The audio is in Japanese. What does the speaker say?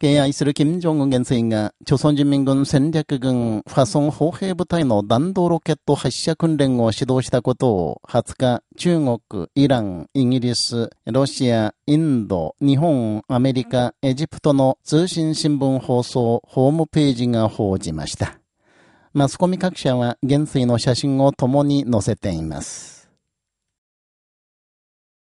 敬愛する金正恩元帥が、朝鮮人民軍戦略軍ファソン砲兵部隊の弾道ロケット発射訓練を指導したことを、20日、中国、イラン、イギリス、ロシア、インド、日本、アメリカ、エジプトの通信新聞放送、ホームページが報じました。マスコミ各社は元帥の写真を共に載せています。